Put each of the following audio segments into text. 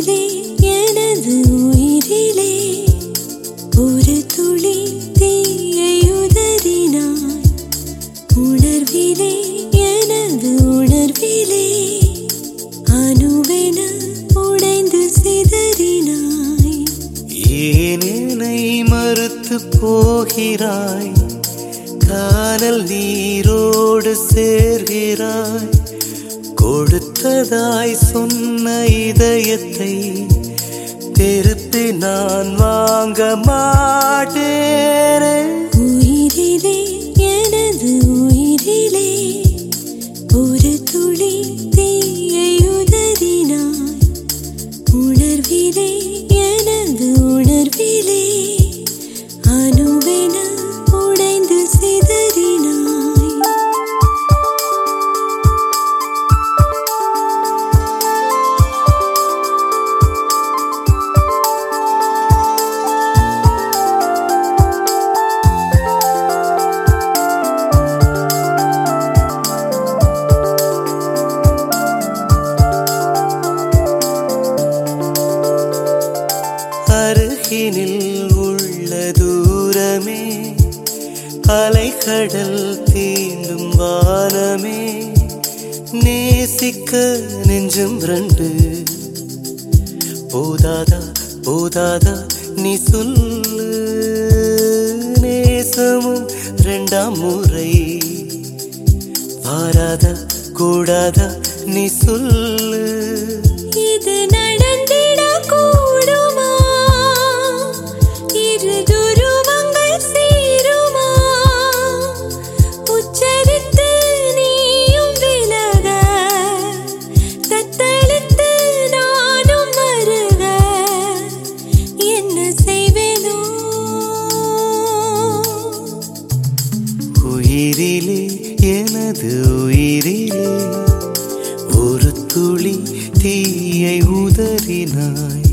இதே எனது உயிரிலே. ஒரு துளி தீயுதறினாய் உணர்விலே எனது உணர்விலே. அணுவென உடைந்து சிதறினாய். ஏனேனை மறுத்து போகிறாய்? காதல் நீரோடு சேர்கிறாய். கொடுத்ததாய் சொன்ன இதயத்தை திருப்பி நான் வாங்க மாட்டேனே. உயிரிலே எனது உயிரிலே ஒரு துளி தீயை உதறினாய் உணர்விலே அருகினில் உள்ள தூரமே அலைக்கடல் தீண்டும் வானமே நேசிக்க நெஞ்சும் ரெண்டு போதாதா போதாதா நீ சொல்லு. நேசமும் ரெண்டாம் முறை. வாராதா கூடாதா நீ சொல்லு. இது துளி தீயை உதறினாய்.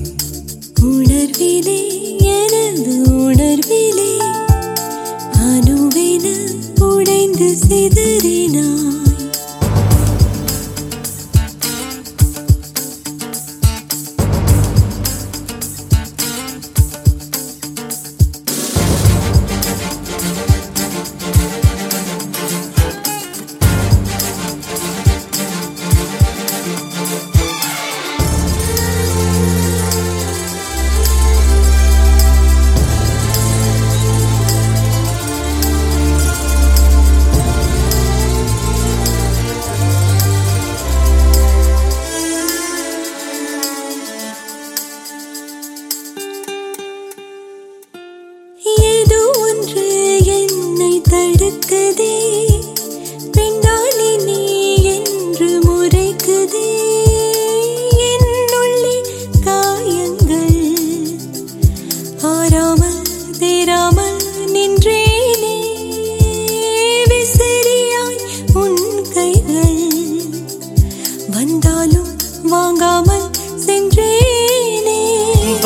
உணர்விலே எனது உணர்விலே அணுவென உடைந்து சிதறினாய்.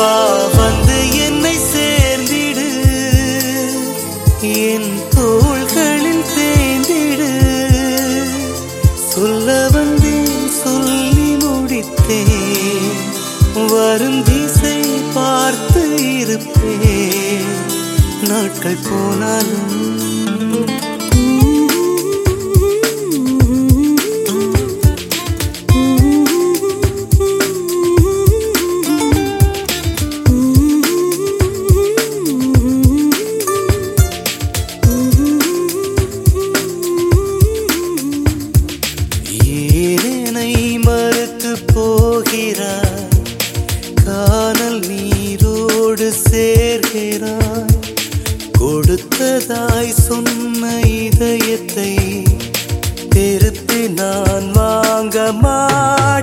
வா வந்து என்னை சேர்ந்திடு. என் தோள்களில் தேய்ந்திடு. சொல்ல வந்தேன் சொல்லி முடித்தேன். வரும் திசை பார்த்து இருப்பேன். நாட்கள் போனாலும் கொடுத்ததாய் சொன்ன இதயத்தை திருப்பி நான் வாங்க மாட்டேன்.